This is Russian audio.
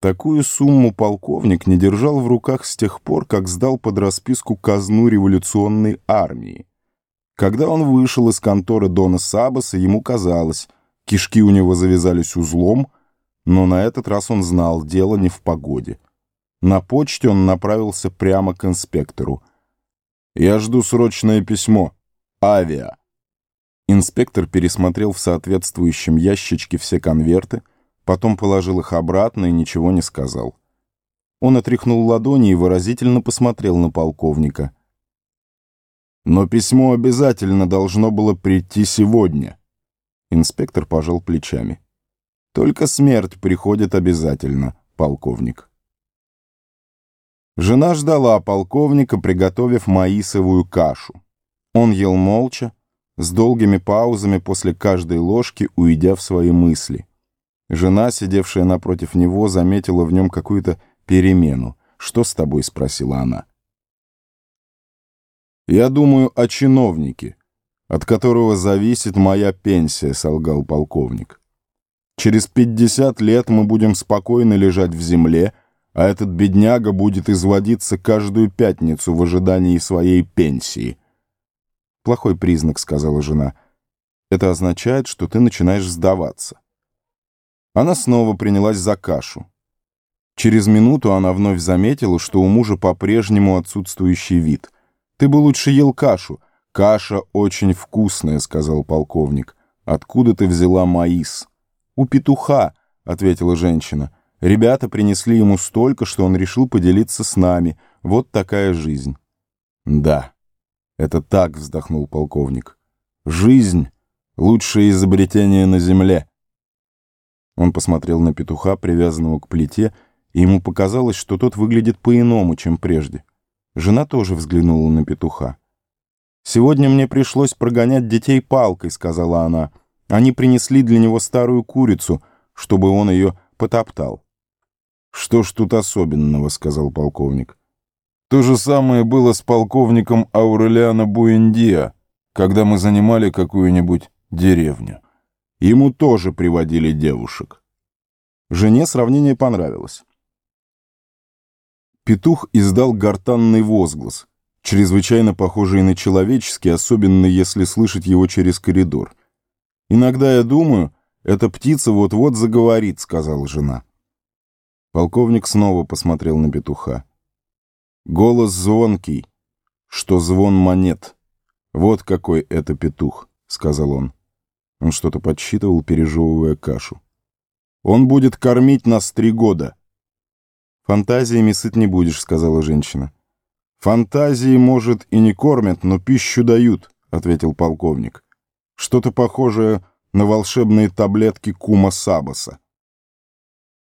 Такую сумму полковник не держал в руках с тех пор, как сдал под расписку казну революционной армии. Когда он вышел из конторы Дона Сабаса, ему казалось, кишки у него завязались узлом, но на этот раз он знал, дело не в погоде. На почте он направился прямо к инспектору. «Я жду срочное письмо. Авиа». Инспектор пересмотрел в соответствующем ящичке все конверты, потом положил их обратно и ничего не сказал. Он отряхнул ладони и выразительно посмотрел на полковника. «Но письмо обязательно должно было прийти сегодня». Инспектор пожал плечами. «Только смерть приходит обязательно, полковник». Жена ждала полковника, приготовив маисовую кашу. Он ел молча, с долгими паузами после каждой ложки, уйдя в свои мысли. Жена, сидевшая напротив него, заметила в нем какую-то перемену. «Что с тобой?» — спросила она. «Я думаю о чиновнике, от которого зависит моя пенсия», — солгал полковник. «Через пятьдесят лет мы будем спокойно лежать в земле, а этот бедняга будет изводиться каждую пятницу в ожидании своей пенсии». «Плохой признак», — сказала жена. «Это означает, что ты начинаешь сдаваться». Она снова принялась за кашу. Через минуту она вновь заметила, что у мужа по-прежнему отсутствующий вид. «Ты бы лучше ел кашу. Каша очень вкусная», — сказал полковник. «Откуда ты взяла маис?» «У петуха», — ответила женщина. «Ребята принесли ему столько, что он решил поделиться с нами. Вот такая жизнь». «Да, это так», — вздохнул полковник. «Жизнь — лучшее изобретение на земле». Он посмотрел на петуха, привязанного к плите, и ему показалось, что тот выглядит по-иному, чем прежде. Жена тоже взглянула на петуха. «Сегодня мне пришлось прогонять детей палкой», — сказала она. «Они принесли для него старую курицу, чтобы он ее потоптал». «Что ж тут особенного?» — сказал полковник. «То же самое было с полковником Аурелиано Буэндиа, когда мы занимали какую-нибудь деревню». Ему тоже приводили девушек. Жене сравнение понравилось. Петух издал гортанный возглас, чрезвычайно похожий на человеческий, особенно если слышать его через коридор. «Иногда я думаю, эта птица вот-вот заговорит», — сказала жена. Полковник снова посмотрел на петуха. Голос звонкий, что звон монет. Вот какой это петух, — сказал он. Он что-то подсчитывал, пережевывая кашу. «Он будет кормить нас три года». «Фантазиями сыт не будешь», — сказала женщина. «Фантазии, может, и не кормят, но пищу дают», — ответил полковник. «Что-то похожее на волшебные таблетки кума Сабаса».